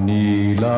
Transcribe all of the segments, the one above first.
नीलासमा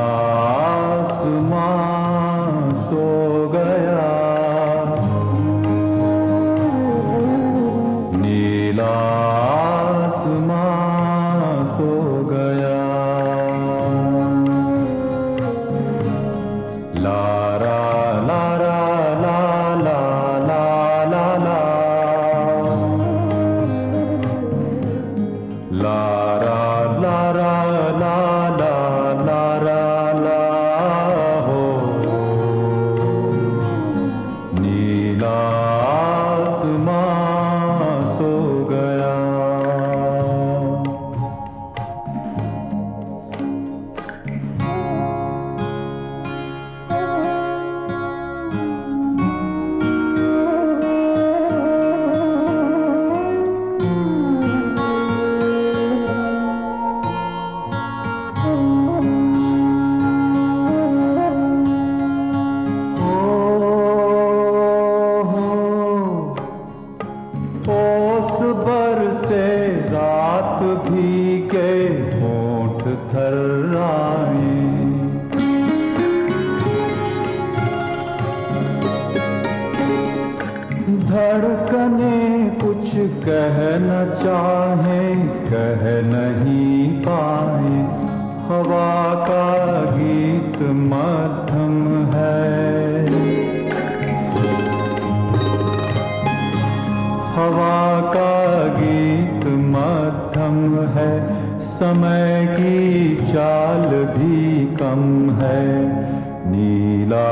के होठ थर्राए धड़कने कुछ कह न चाहे कह नहीं पाए। हवा का है। समय की चाल भी कम है। नीला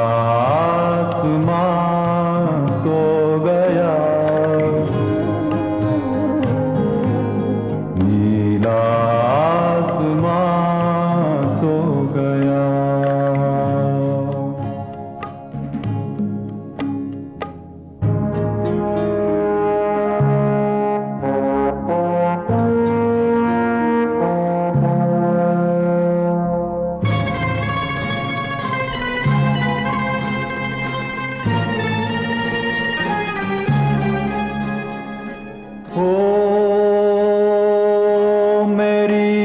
आसमां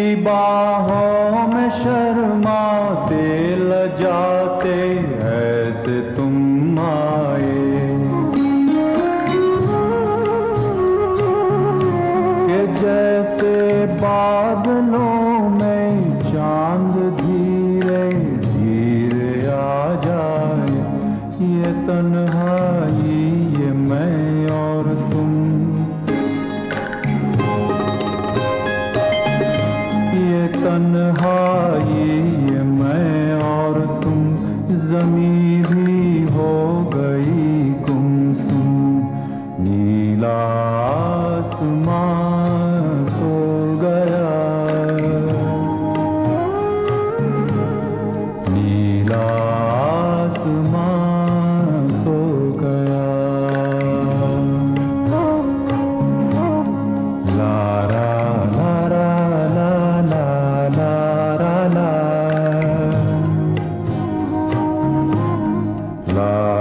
मेरी बाहों में शर्माते लजाते ऐसे तुम आए। के जैसे बादलों तन्हाई Krishna